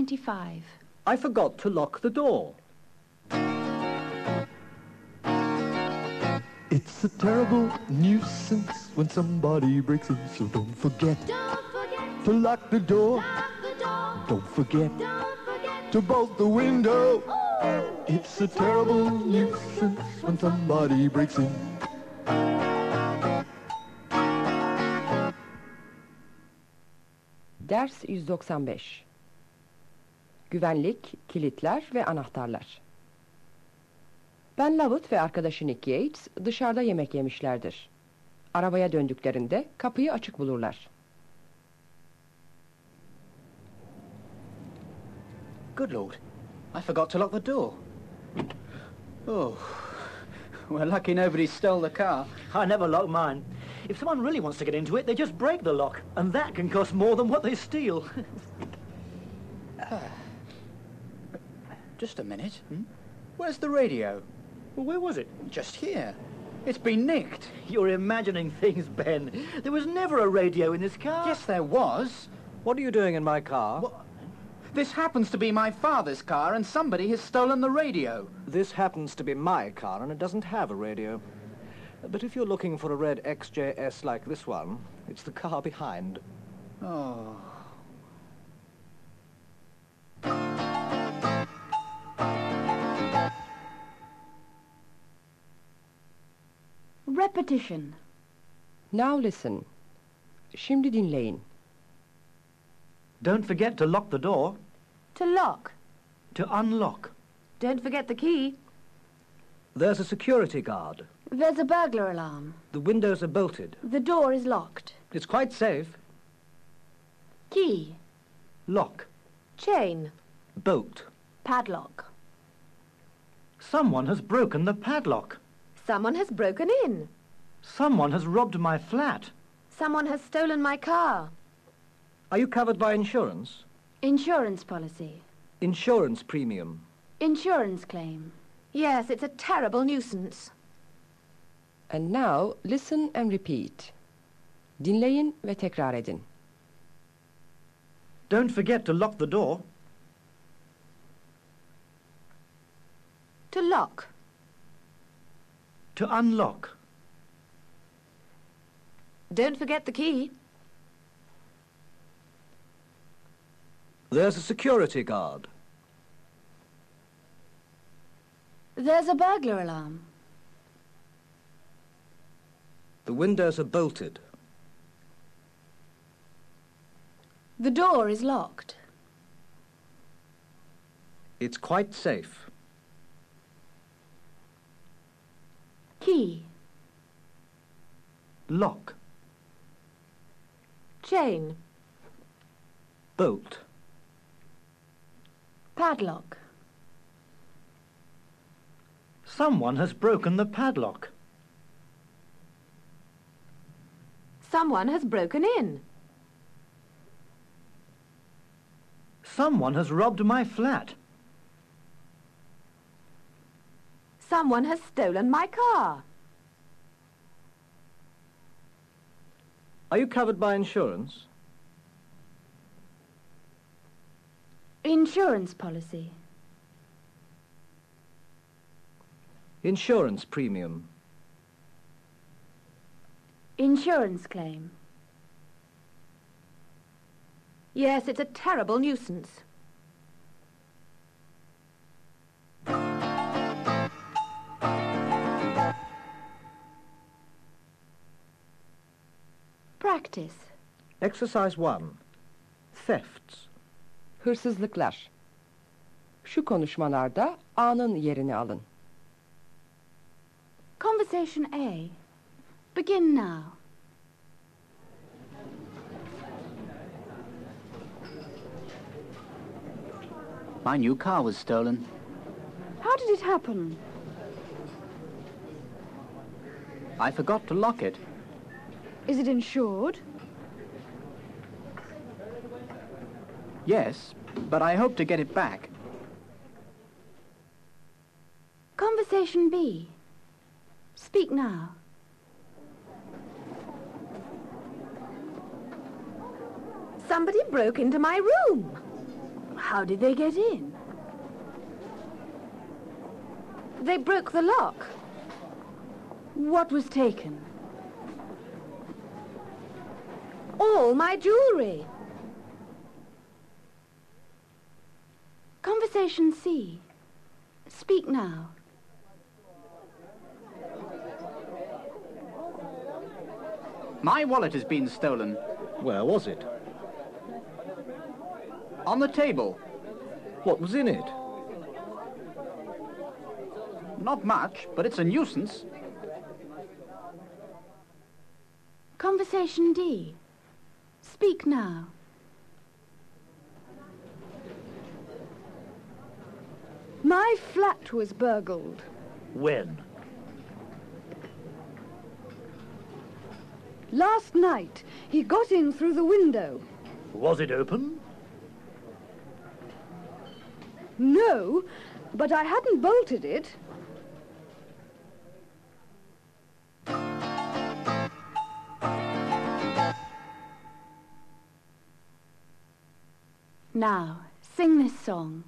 95. I forgot to lock the door. It's a terrible nuisance when somebody breaks in, so don't forget Don't forget to lock the door. lock the door. Don't forget Don't forget to bolt the window. It's a terrible nuisance when somebody breaks in. Ders 195 Güvenlik, kilitler ve anahtarlar. Ben Lovett ve arkadaşı Nick Yates dışarıda yemek yemişlerdir. Arabaya döndüklerinde kapıyı açık bulurlar. Good Lord, I forgot to lock the door. Oh, we're lucky nobody stole the car. I never lock mine. If someone really wants to get into it, they just break the lock, and that can cost more than what they steal. Just a minute. Hmm? Where's the radio? well, where was it? Just here. It's been nicked. You're imagining things, Ben. There was never a radio in this car. Yes, there was. What are you doing in my car? What? This happens to be my father's car, and somebody has stolen the radio. This happens to be my car, and it doesn't have a radio. But if you're looking for a red XJS like this one, it's the car behind. Oh. Repetition. Now listen. Şimdi dinleyin. Don't forget to lock the door. To lock. To unlock. Don't forget the key. There's a security guard. There's a burglar alarm. The windows are bolted. The door is locked. It's quite safe. Key. Lock. Chain. Bolt. Padlock. Someone has broken the padlock. Someone has broken in. Someone has robbed my flat. Someone has stolen my car. Are you covered by insurance? Insurance policy. Insurance premium. Insurance claim. Yes, it's a terrible nuisance. And now listen and repeat. Dinleyin ve tekrar edin. Don't forget to lock the door. To lock. To unlock. Don't forget the key. There's a security guard. There's a burglar alarm. The windows are bolted. The door is locked. It's quite safe. Key. Lock. Chain. Bolt. Padlock. Someone has broken the padlock. Someone has broken in. Someone has robbed my flat. Someone has stolen my car. Are you covered by insurance? Insurance policy. Insurance premium. Insurance claim. Yes, it's a terrible nuisance. Practice. Exercise 1. Thefts. Hırsızlıklar. Şu konuşmalarda A'nın yerini alın. Conversation A. Begin now. My new car was stolen. How did it happen? I forgot to lock it. Is it insured? Yes, but I hope to get it back. Conversation B. Speak now. Somebody broke into my room. How did they get in? They broke the lock. What was taken? All my jewellery. Conversation C. Speak now. My wallet has been stolen. Where was it? On the table. What was in it? Not much, but it's a nuisance. Conversation D. Speak now. My flat was burgled. When? Last night, he got in through the window. Was it open? No, but I hadn't bolted it. Now, sing this song.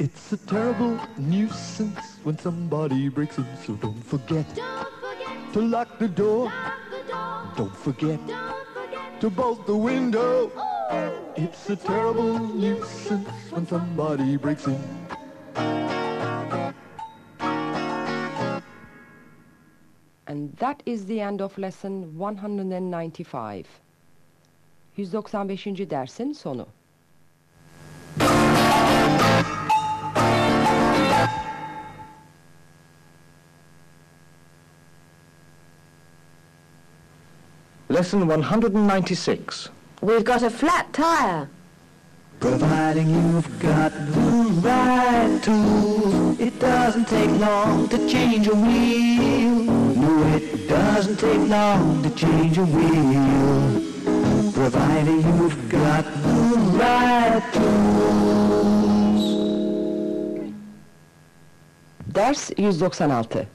It's a terrible nuisance when somebody breaks in, so don't forget don't forget to lock the door. Lock the door. Don't forget to bolt the window. It's a terrible nuisance when somebody breaks in. And that is the end of lesson 195. 195. dersin sonu. Lesson 196. We've got a flat tire. Providing you've got the right tools, it doesn't take long to change a wheel. No, it doesn't take long to change a wheel. Providing you've got the right tools. Ders 196.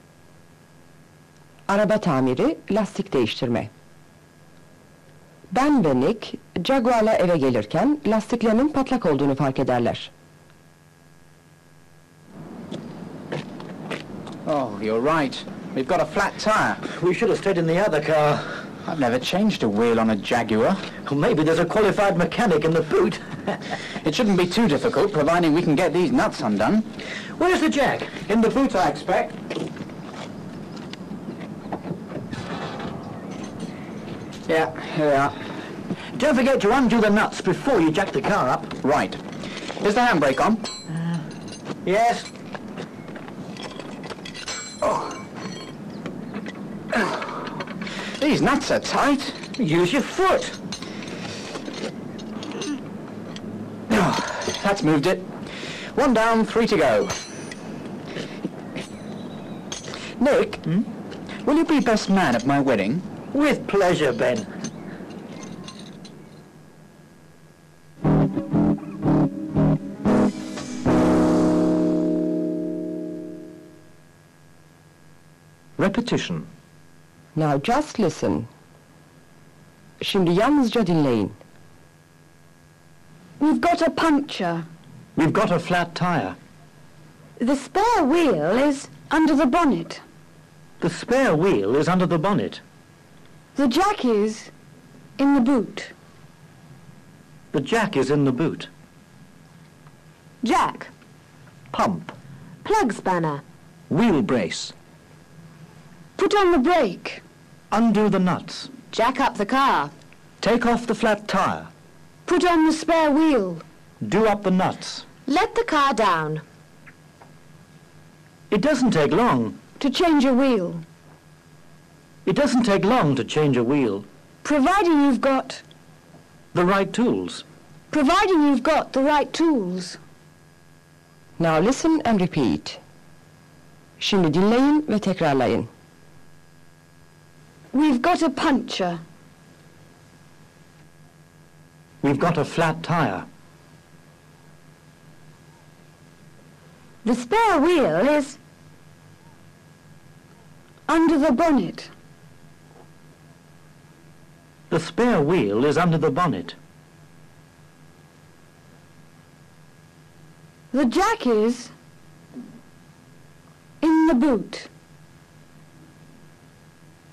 Araba tamiri, lastik değiştirme. Ben ve Nick, Jaguar'la eve gelirken lastiklerinin patlak olduğunu fark ederler. Oh, you're right. We've got a flat tire. We should have stayed in the other car. I've never changed a wheel on a Jaguar. Well, maybe there's a qualified mechanic in the boot. It shouldn't be too difficult, providing we can get these nuts undone. Where's the jack? In the boot, I expect. Yeah, here they are. Don't forget to undo the nuts before you jack the car up. Right. Is the handbrake on? Uh. Yes. Oh. These nuts are tight. Use your foot. Oh, that's moved it. One down, three to go. Nick, hmm? will you be best man at my wedding? With pleasure, Ben. Repetition. Now just listen. Şimdi yalnızca dinleyin. We've got a puncture. We've got a flat tire. The spare wheel is under the bonnet. The spare wheel is under the bonnet. The jack is in the boot. The jack is in the boot. Jack. Pump. Plug spanner. Wheel brace. Put on the brake. Undo the nuts. Jack up the car. Take off the flat tire. Put on the spare wheel. Do up the nuts. Let the car down. It doesn't take long. To change a wheel. It doesn't take long to change a wheel. Providing you've got... The right tools. Providing you've got the right tools. Now listen and repeat. Şimdi dinleyin ve tekrarlayın. We've got a puncture. We've got a flat tire. The spare wheel is under the bonnet. The spare wheel is under the bonnet. The jack is in the boot.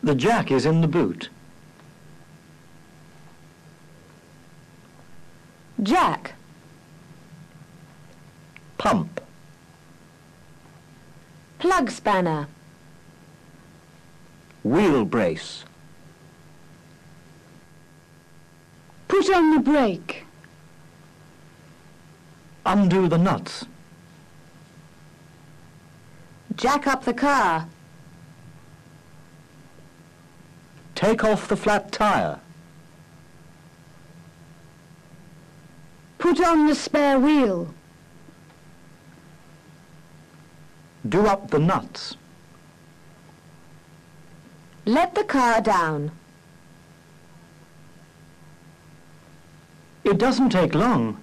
The jack is in the boot. Jack. Pump. Plug spanner. Wheel brace. Put on the brake. Undo the nuts. Jack up the car. Take off the flat tire. Put on the spare wheel. Do up the nuts. Let the car down. It doesn't take long.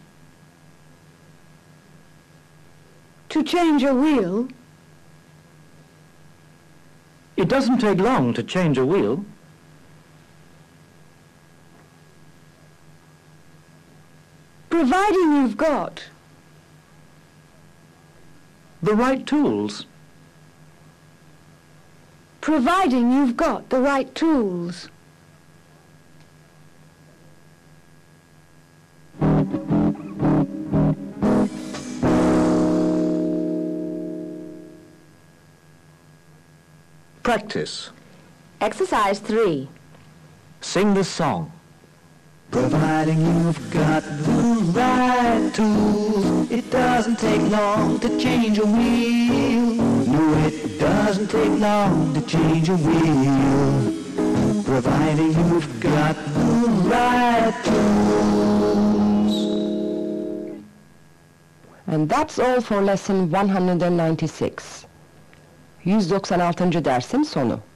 To change a wheel. It doesn't take long to change a wheel. Providing you've got. The right tools. Providing you've got the right tools. Practice. Exercise 3. Sing the song. Providing you've got the right tools, it doesn't take long to change a wheel. No, it doesn't take long to change a wheel. Providing you've got the right tools. And that's all for lesson 196. 196. dersin sonu.